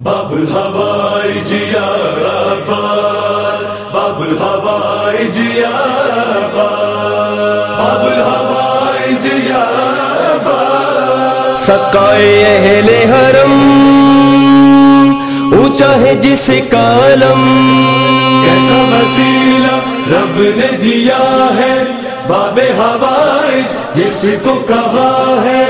باب الہوائی جیا باس باب الہوائی جیا عباس باب جیا سکائے اہل حرم اونچا ہے جس کالم کیسا وسیلہ رب نے دیا ہے باب ہوائی جس کو کہا ہے۔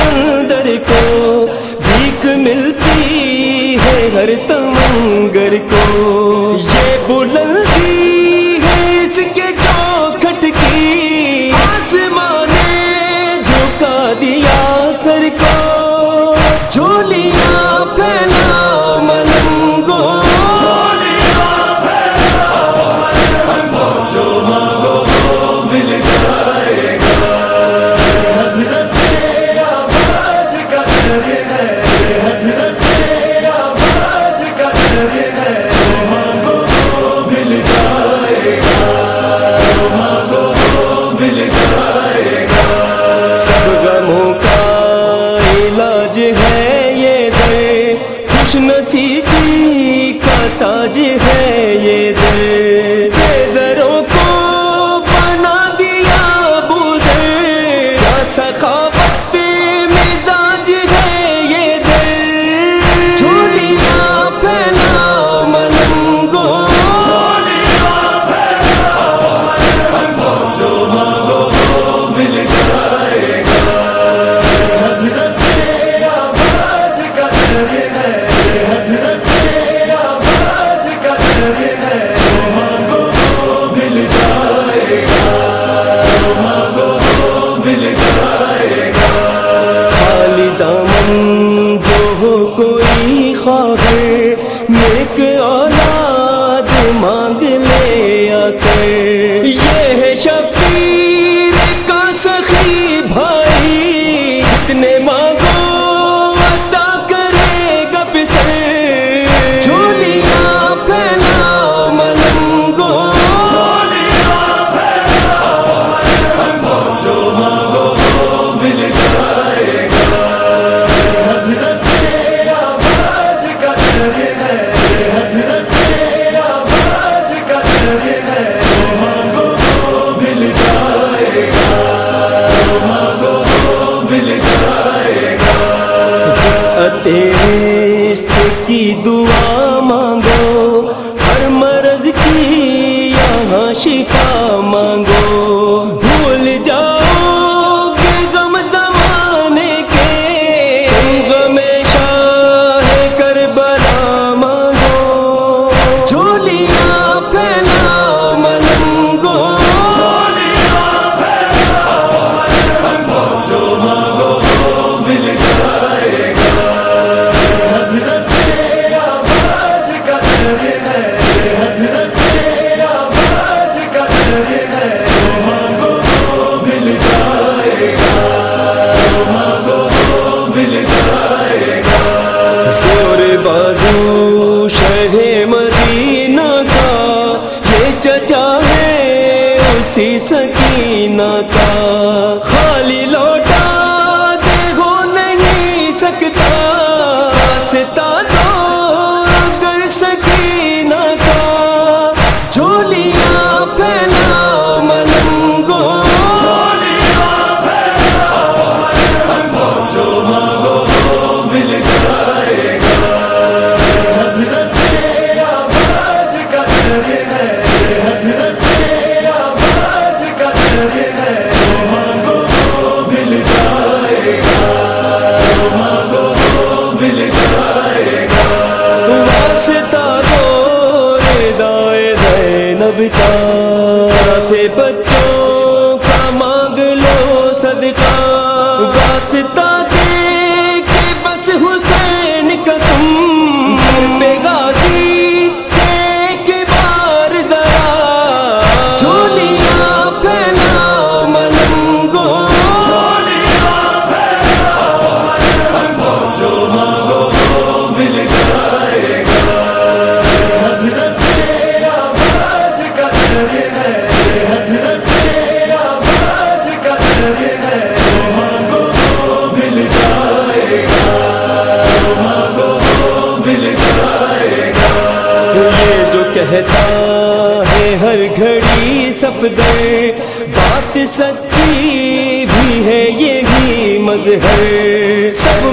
رہتا ہے ہر گھڑی سفدر بات سچی بھی ہے یہی مظہر۔ سب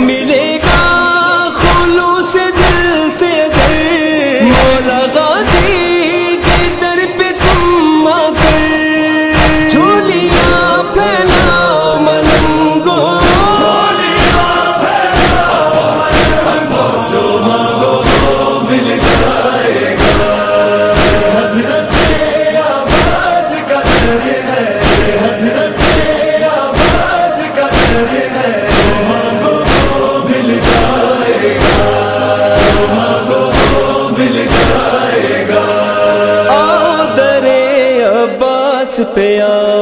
پیا